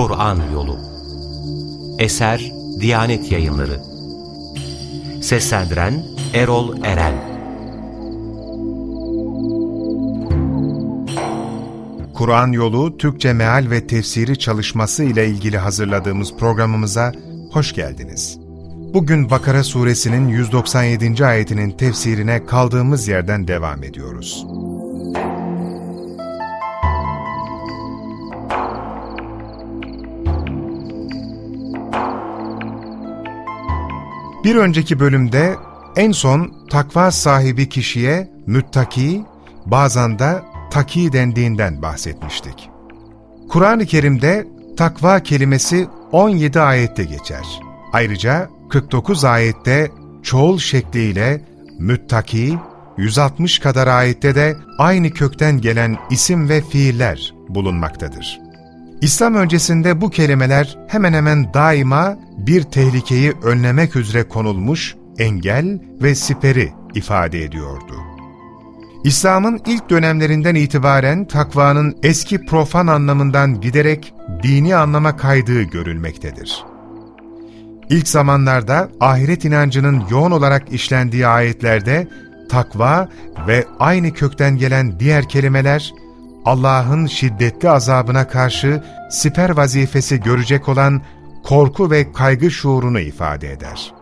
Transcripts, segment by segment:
Kur'an Yolu Eser Diyanet Yayınları Seslendiren Erol Eren Kur'an Yolu Türkçe Meal ve Tefsiri çalışması ile ilgili hazırladığımız programımıza hoş geldiniz. Bugün Bakara suresinin 197. ayetinin tefsirine kaldığımız yerden devam ediyoruz. Bir önceki bölümde en son takva sahibi kişiye müttaki, bazen de taki dendiğinden bahsetmiştik. Kur'an-ı Kerim'de takva kelimesi 17 ayette geçer. Ayrıca 49 ayette çoğul şekliyle müttaki, 160 kadar ayette de aynı kökten gelen isim ve fiiller bulunmaktadır. İslam öncesinde bu kelimeler hemen hemen daima bir tehlikeyi önlemek üzere konulmuş engel ve siperi ifade ediyordu. İslam'ın ilk dönemlerinden itibaren takvanın eski profan anlamından giderek dini anlama kaydığı görülmektedir. İlk zamanlarda ahiret inancının yoğun olarak işlendiği ayetlerde takva ve aynı kökten gelen diğer kelimeler Allah'ın şiddetli azabına karşı siper vazifesi görecek olan korku ve kaygı şuurunu ifade eder.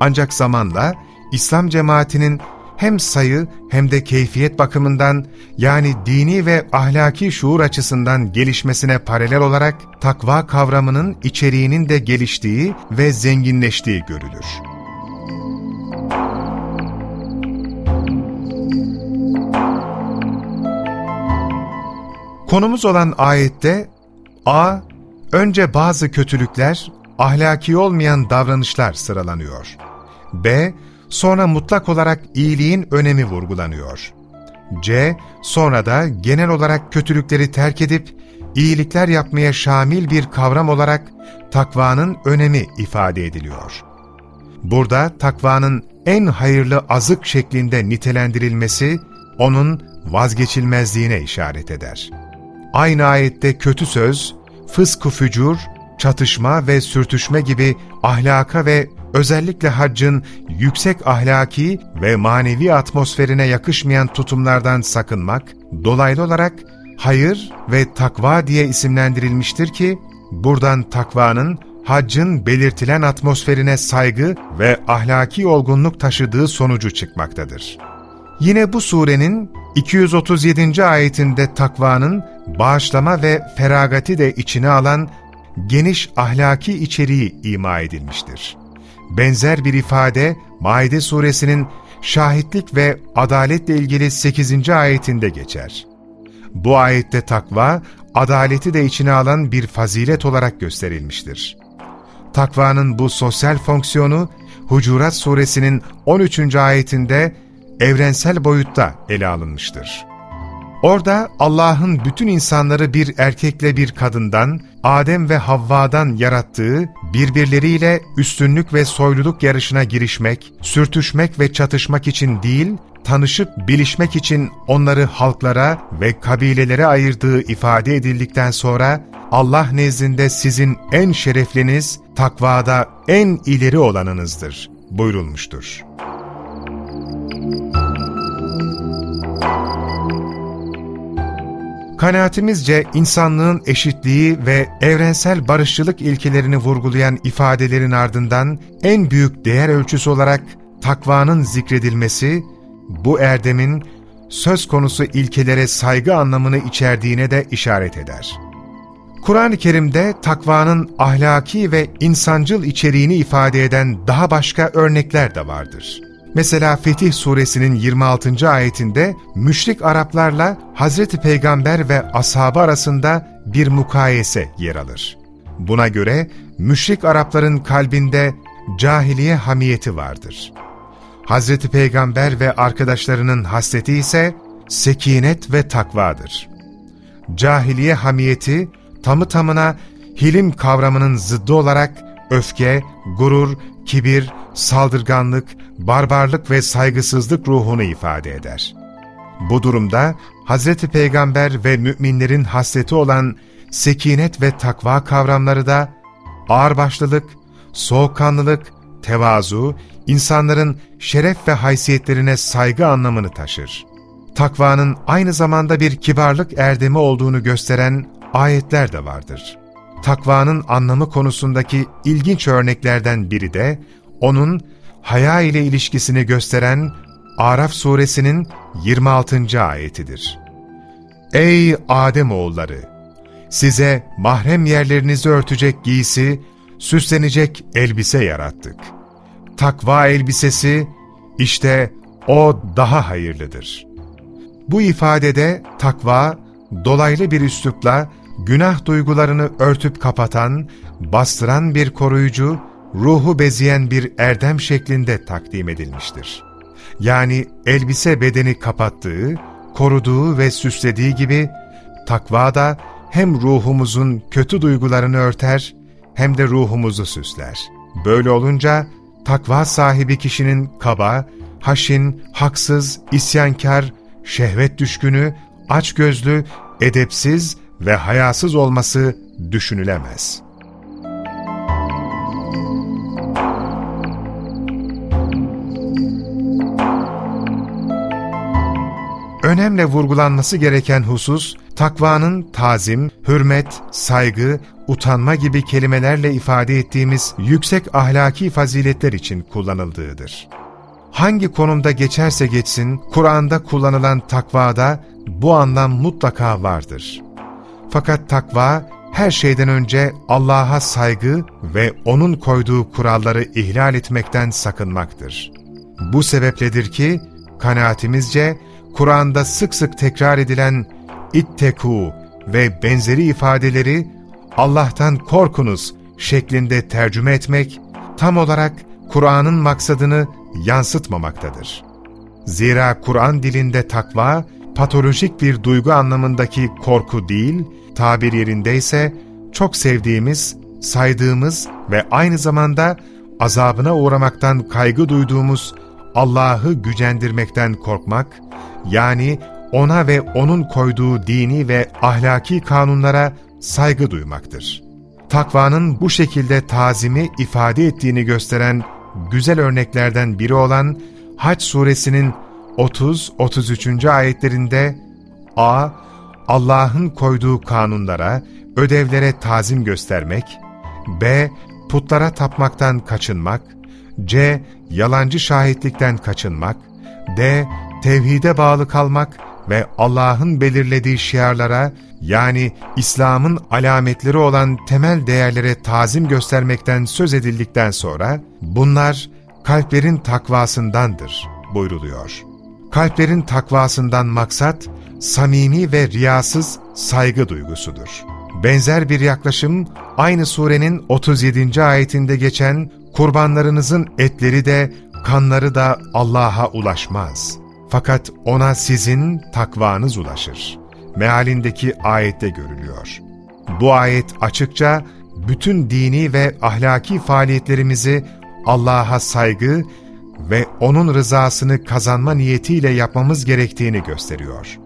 Ancak zamanla İslam cemaatinin hem sayı hem de keyfiyet bakımından yani dini ve ahlaki şuur açısından gelişmesine paralel olarak takva kavramının içeriğinin de geliştiği ve zenginleştiği görülür. Konumuz olan ayette A. Önce bazı kötülükler, ahlaki olmayan davranışlar sıralanıyor. B. Sonra mutlak olarak iyiliğin önemi vurgulanıyor. C. Sonra da genel olarak kötülükleri terk edip iyilikler yapmaya şamil bir kavram olarak takvanın önemi ifade ediliyor. Burada takvanın en hayırlı azık şeklinde nitelendirilmesi, onun vazgeçilmezliğine işaret eder. Aynı ayette kötü söz, fısku fücur, çatışma ve sürtüşme gibi ahlaka ve özellikle haccın yüksek ahlaki ve manevi atmosferine yakışmayan tutumlardan sakınmak, dolaylı olarak hayır ve takva diye isimlendirilmiştir ki, buradan takvanın haccın belirtilen atmosferine saygı ve ahlaki olgunluk taşıdığı sonucu çıkmaktadır. Yine bu surenin 237. ayetinde takvanın bağışlama ve feragati de içine alan geniş ahlaki içeriği ima edilmiştir. Benzer bir ifade Maide suresinin şahitlik ve adaletle ilgili 8. ayetinde geçer. Bu ayette takva, adaleti de içine alan bir fazilet olarak gösterilmiştir. Takvanın bu sosyal fonksiyonu Hucurat suresinin 13. ayetinde evrensel boyutta ele alınmıştır. Orada Allah'ın bütün insanları bir erkekle bir kadından, Adem ve Havva'dan yarattığı, birbirleriyle üstünlük ve soyluluk yarışına girişmek, sürtüşmek ve çatışmak için değil, tanışıp bilişmek için onları halklara ve kabilelere ayırdığı ifade edildikten sonra, Allah nezdinde sizin en şerefliniz, takvada en ileri olanınızdır buyurulmuştur. Kanaatimizce insanlığın eşitliği ve evrensel barışçılık ilkelerini vurgulayan ifadelerin ardından en büyük değer ölçüsü olarak takvanın zikredilmesi, bu erdemin söz konusu ilkelere saygı anlamını içerdiğine de işaret eder. Kur'an-ı Kerim'de takvanın ahlaki ve insancıl içeriğini ifade eden daha başka örnekler de vardır. Mesela Fetih suresinin 26. ayetinde müşrik Araplarla Hazreti Peygamber ve ashabı arasında bir mukayese yer alır. Buna göre müşrik Arapların kalbinde cahiliye hamiyeti vardır. Hazreti Peygamber ve arkadaşlarının hasreti ise sekinet ve takvadır. Cahiliye hamiyeti tamı tamına hilim kavramının zıddı olarak öfke, gurur, kibir, saldırganlık, barbarlık ve saygısızlık ruhunu ifade eder. Bu durumda Hz. Peygamber ve müminlerin hasreti olan sekinet ve takva kavramları da ağırbaşlılık, soğukkanlılık, tevazu, insanların şeref ve haysiyetlerine saygı anlamını taşır. Takvanın aynı zamanda bir kibarlık erdemi olduğunu gösteren ayetler de vardır. Takvanın anlamı konusundaki ilginç örneklerden biri de onun haya ile ilişkisini gösteren Araf suresinin 26. ayetidir. Ey Adem oğulları! Size mahrem yerlerinizi örtecek giysi, süslenecek elbise yarattık. Takva elbisesi, işte o daha hayırlıdır. Bu ifadede takva, dolaylı bir üslupla günah duygularını örtüp kapatan, bastıran bir koruyucu, ruhu bezeyen bir erdem şeklinde takdim edilmiştir. Yani elbise bedeni kapattığı, koruduğu ve süslediği gibi, takva da hem ruhumuzun kötü duygularını örter, hem de ruhumuzu süsler. Böyle olunca, takva sahibi kişinin kaba, haşin, haksız, isyankar, şehvet düşkünü, açgözlü, edepsiz ve hayasız olması düşünülemez. Önemle vurgulanması gereken husus, takvanın tazim, hürmet, saygı, utanma gibi kelimelerle ifade ettiğimiz yüksek ahlaki faziletler için kullanıldığıdır. Hangi konumda geçerse geçsin, Kur'an'da kullanılan takvada bu anlam mutlaka vardır. Fakat takva, her şeyden önce Allah'a saygı ve O'nun koyduğu kuralları ihlal etmekten sakınmaktır. Bu sebepledir ki, kanaatimizce, Kur'an'da sık sık tekrar edilen itteku ve benzeri ifadeleri Allah'tan korkunuz şeklinde tercüme etmek, tam olarak Kur'an'ın maksadını yansıtmamaktadır. Zira Kur'an dilinde takva, patolojik bir duygu anlamındaki korku değil, tabir yerindeyse çok sevdiğimiz, saydığımız ve aynı zamanda azabına uğramaktan kaygı duyduğumuz Allah'ı gücendirmekten korkmak, yani ona ve onun koyduğu dini ve ahlaki kanunlara saygı duymaktır. Takvanın bu şekilde tazimi ifade ettiğini gösteren güzel örneklerden biri olan Haç suresinin 30-33. ayetlerinde a. Allah'ın koyduğu kanunlara, ödevlere tazim göstermek, b. Putlara tapmaktan kaçınmak, c. Yalancı şahitlikten kaçınmak, d. Tevhide bağlı kalmak ve Allah'ın belirlediği şiarlara yani İslam'ın alametleri olan temel değerlere tazim göstermekten söz edildikten sonra bunlar kalplerin takvasındandır buyruluyor. Kalplerin takvasından maksat samimi ve riyasız saygı duygusudur. Benzer bir yaklaşım aynı surenin 37. ayetinde geçen kurbanlarınızın etleri de kanları da Allah'a ulaşmaz. Fakat ona sizin takvanız ulaşır. Mealindeki ayette görülüyor. Bu ayet açıkça bütün dini ve ahlaki faaliyetlerimizi Allah'a saygı ve O'nun rızasını kazanma niyetiyle yapmamız gerektiğini gösteriyor.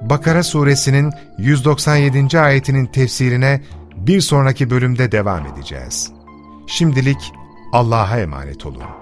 Bakara suresinin 197. ayetinin tefsirine bir sonraki bölümde devam edeceğiz. Şimdilik Allah'a emanet olun.